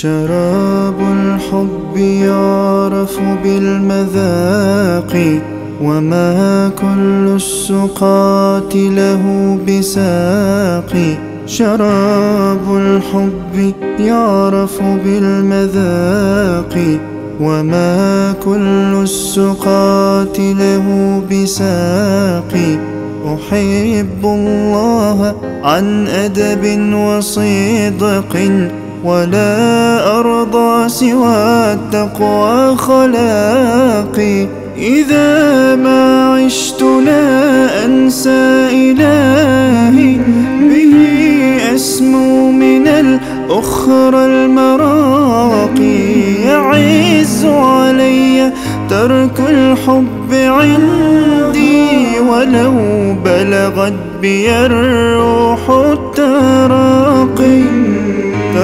شراب الحب يعرف بالمذاق وما كل السقات له بساق. شراب الحب يعرف بالمذاق وما كل السقات له بساق. أحب الله عن أدب وصدق. ولا أرضى سوى التقوى خلاقي. إذا ما عشت لا أنسى إلهي. به أسمو من الأخرى المراقي. يعز علي ترك الحب عندي. ولو بلغت بي الروح التراقي.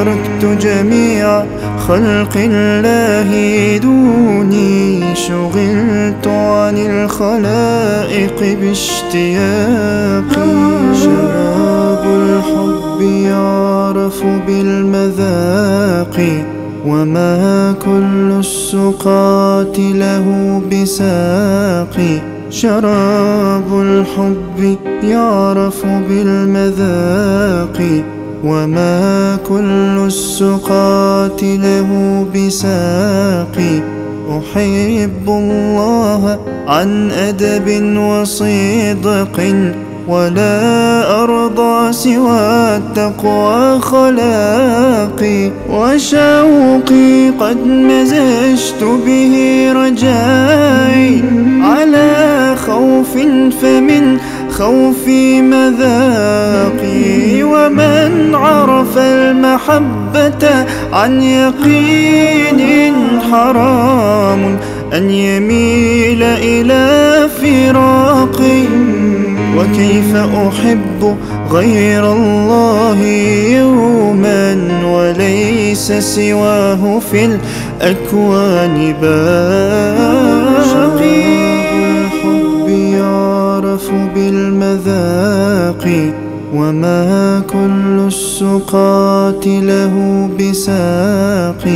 تركت جميع خلق الله دوني شغلت عن الخلائق باشتياقي. شراب الحب يعرف بالمذاق وما كل السقات له بساق. شراب الحب يعرف بالمذاق. وما كل السقات له بساق. أحب الله عن أدب وصدق ولا أرضى سوى التقوى خلاقي وشوقي قد مزجت به رجائي على خوف فمن خوفي مذاقي. ومن عرف المحبة عن يقين حرام أن يميل إلى فراقي وكيف أحب غير الله يوما وليس سواه في الأكوان باقي يعرف بالمذاق. وما كل السقات له بساق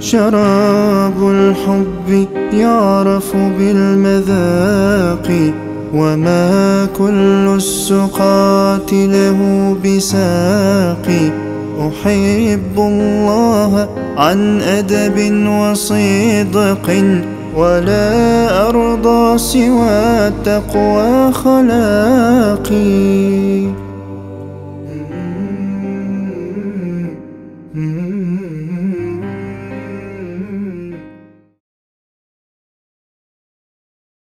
شراب الحب يعرف بالمذاق وما كل السقات له بساق أحب الله عن أدب وصدق ولا أرضى سوى التقوى خلاقي Mm-hmm.